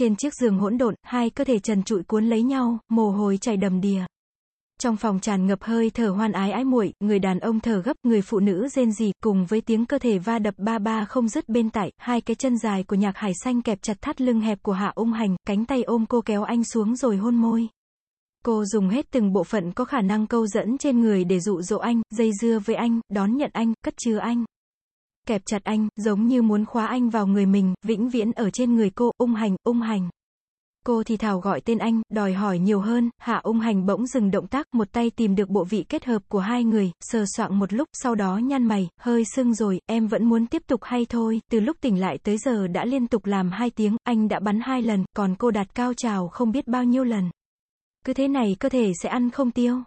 Trên chiếc giường hỗn độn, hai cơ thể trần trụi cuốn lấy nhau, mồ hôi chảy đầm đìa. Trong phòng tràn ngập hơi thở hoan ái ái muội, người đàn ông thở gấp, người phụ nữ rên rỉ, cùng với tiếng cơ thể va đập ba ba không dứt bên tại, hai cái chân dài của nhạc hải xanh kẹp chặt thắt lưng hẹp của hạ ung hành, cánh tay ôm cô kéo anh xuống rồi hôn môi. Cô dùng hết từng bộ phận có khả năng câu dẫn trên người để dụ dỗ anh, dây dưa với anh, đón nhận anh, cất chứa anh. Kẹp chặt anh, giống như muốn khóa anh vào người mình, vĩnh viễn ở trên người cô, ung hành, ung hành. Cô thì thào gọi tên anh, đòi hỏi nhiều hơn, hạ ung hành bỗng dừng động tác, một tay tìm được bộ vị kết hợp của hai người, sờ soạng một lúc, sau đó nhăn mày, hơi sưng rồi, em vẫn muốn tiếp tục hay thôi, từ lúc tỉnh lại tới giờ đã liên tục làm hai tiếng, anh đã bắn hai lần, còn cô đạt cao trào không biết bao nhiêu lần. Cứ thế này cơ thể sẽ ăn không tiêu.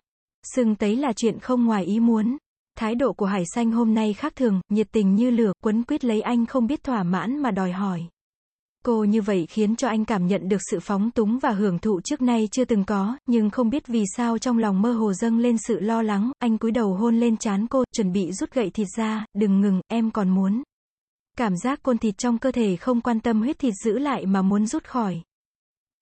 Sưng tấy là chuyện không ngoài ý muốn. Thái độ của Hải Xanh hôm nay khác thường, nhiệt tình như lửa, quấn quyết lấy anh không biết thỏa mãn mà đòi hỏi. Cô như vậy khiến cho anh cảm nhận được sự phóng túng và hưởng thụ trước nay chưa từng có, nhưng không biết vì sao trong lòng mơ hồ dâng lên sự lo lắng, anh cúi đầu hôn lên trán cô, chuẩn bị rút gậy thịt ra, đừng ngừng, em còn muốn. Cảm giác côn thịt trong cơ thể không quan tâm huyết thịt giữ lại mà muốn rút khỏi.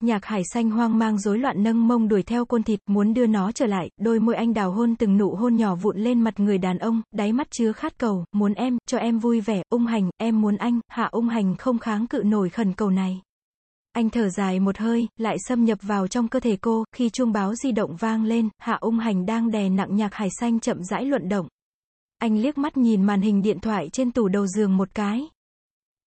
Nhạc hải xanh hoang mang rối loạn nâng mông đuổi theo côn thịt, muốn đưa nó trở lại, đôi môi anh đào hôn từng nụ hôn nhỏ vụn lên mặt người đàn ông, đáy mắt chứa khát cầu, muốn em, cho em vui vẻ, ung hành, em muốn anh, hạ ung hành không kháng cự nổi khẩn cầu này. Anh thở dài một hơi, lại xâm nhập vào trong cơ thể cô, khi chuông báo di động vang lên, hạ ung hành đang đè nặng nhạc hải xanh chậm rãi luận động. Anh liếc mắt nhìn màn hình điện thoại trên tủ đầu giường một cái.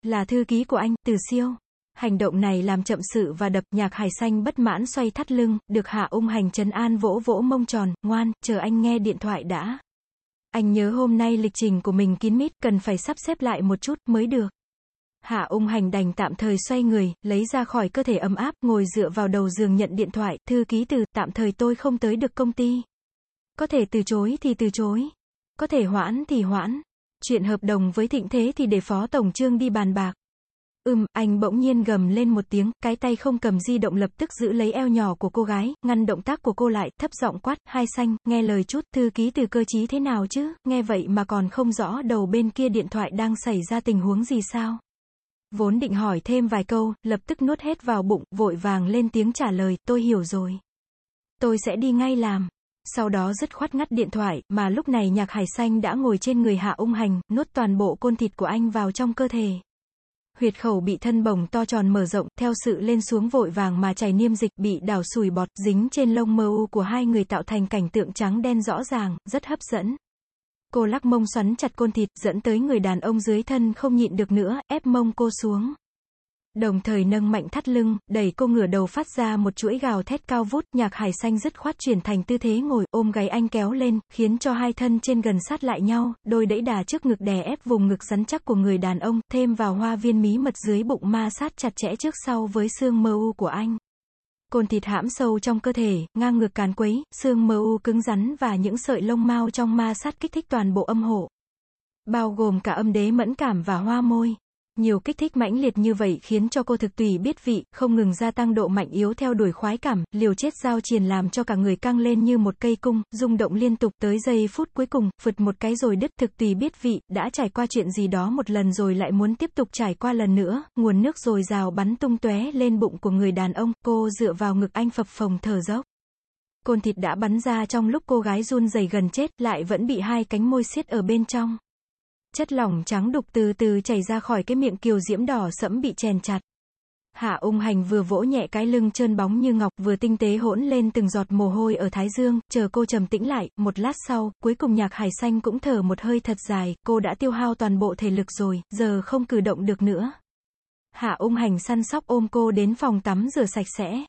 Là thư ký của anh, từ siêu. Hành động này làm chậm sự và đập nhạc hải xanh bất mãn xoay thắt lưng, được hạ ung hành trấn an vỗ vỗ mông tròn, ngoan, chờ anh nghe điện thoại đã. Anh nhớ hôm nay lịch trình của mình kín mít, cần phải sắp xếp lại một chút mới được. Hạ ung hành đành tạm thời xoay người, lấy ra khỏi cơ thể ấm áp, ngồi dựa vào đầu giường nhận điện thoại, thư ký từ, tạm thời tôi không tới được công ty. Có thể từ chối thì từ chối. Có thể hoãn thì hoãn. Chuyện hợp đồng với thịnh thế thì để phó tổng trương đi bàn bạc. Ừm, anh bỗng nhiên gầm lên một tiếng, cái tay không cầm di động lập tức giữ lấy eo nhỏ của cô gái, ngăn động tác của cô lại, thấp giọng quát, hai xanh, nghe lời chút, thư ký từ cơ chí thế nào chứ, nghe vậy mà còn không rõ đầu bên kia điện thoại đang xảy ra tình huống gì sao. Vốn định hỏi thêm vài câu, lập tức nuốt hết vào bụng, vội vàng lên tiếng trả lời, tôi hiểu rồi. Tôi sẽ đi ngay làm. Sau đó dứt khoát ngắt điện thoại, mà lúc này nhạc hải xanh đã ngồi trên người hạ ung hành, nuốt toàn bộ côn thịt của anh vào trong cơ thể huyệt khẩu bị thân bồng to tròn mở rộng, theo sự lên xuống vội vàng mà chảy niêm dịch bị đảo sùi bọt, dính trên lông mơ u của hai người tạo thành cảnh tượng trắng đen rõ ràng, rất hấp dẫn. Cô lắc mông xoắn chặt côn thịt, dẫn tới người đàn ông dưới thân không nhịn được nữa, ép mông cô xuống. Đồng thời nâng mạnh thắt lưng, đẩy cô ngửa đầu phát ra một chuỗi gào thét cao vút, nhạc hải xanh dứt khoát chuyển thành tư thế ngồi, ôm gáy anh kéo lên, khiến cho hai thân trên gần sát lại nhau, đôi đẩy đà trước ngực đè ép vùng ngực rắn chắc của người đàn ông, thêm vào hoa viên mí mật dưới bụng ma sát chặt chẽ trước sau với xương mơ u của anh. Côn thịt hãm sâu trong cơ thể, ngang ngược càn quấy, xương mơ u cứng rắn và những sợi lông mau trong ma sát kích thích toàn bộ âm hộ. Bao gồm cả âm đế mẫn cảm và hoa môi. Nhiều kích thích mãnh liệt như vậy khiến cho cô thực tùy biết vị, không ngừng gia tăng độ mạnh yếu theo đuổi khoái cảm, liều chết giao triền làm cho cả người căng lên như một cây cung, rung động liên tục tới giây phút cuối cùng, phượt một cái rồi đứt thực tùy biết vị, đã trải qua chuyện gì đó một lần rồi lại muốn tiếp tục trải qua lần nữa, nguồn nước rồi rào bắn tung tóe lên bụng của người đàn ông, cô dựa vào ngực anh phập phồng thở dốc. Côn thịt đã bắn ra trong lúc cô gái run rẩy gần chết, lại vẫn bị hai cánh môi siết ở bên trong. Chất lỏng trắng đục từ từ chảy ra khỏi cái miệng kiều diễm đỏ sẫm bị chèn chặt. Hạ ung hành vừa vỗ nhẹ cái lưng trơn bóng như ngọc vừa tinh tế hỗn lên từng giọt mồ hôi ở thái dương, chờ cô trầm tĩnh lại, một lát sau, cuối cùng nhạc hải xanh cũng thở một hơi thật dài, cô đã tiêu hao toàn bộ thể lực rồi, giờ không cử động được nữa. Hạ ung hành săn sóc ôm cô đến phòng tắm rửa sạch sẽ.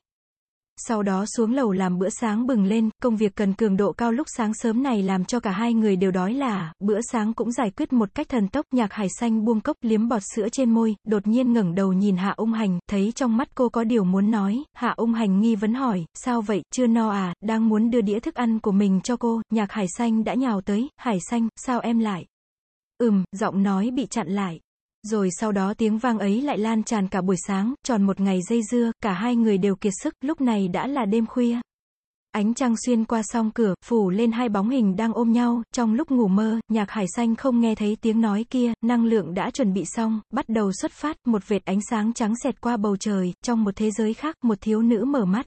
Sau đó xuống lầu làm bữa sáng bừng lên, công việc cần cường độ cao lúc sáng sớm này làm cho cả hai người đều đói là, bữa sáng cũng giải quyết một cách thần tốc, nhạc hải xanh buông cốc liếm bọt sữa trên môi, đột nhiên ngẩng đầu nhìn hạ ung hành, thấy trong mắt cô có điều muốn nói, hạ ung hành nghi vấn hỏi, sao vậy, chưa no à, đang muốn đưa đĩa thức ăn của mình cho cô, nhạc hải xanh đã nhào tới, hải xanh, sao em lại? Ừm, giọng nói bị chặn lại. Rồi sau đó tiếng vang ấy lại lan tràn cả buổi sáng, tròn một ngày dây dưa, cả hai người đều kiệt sức, lúc này đã là đêm khuya. Ánh trăng xuyên qua song cửa, phủ lên hai bóng hình đang ôm nhau, trong lúc ngủ mơ, nhạc hải xanh không nghe thấy tiếng nói kia, năng lượng đã chuẩn bị xong, bắt đầu xuất phát, một vệt ánh sáng trắng xẹt qua bầu trời, trong một thế giới khác, một thiếu nữ mở mắt,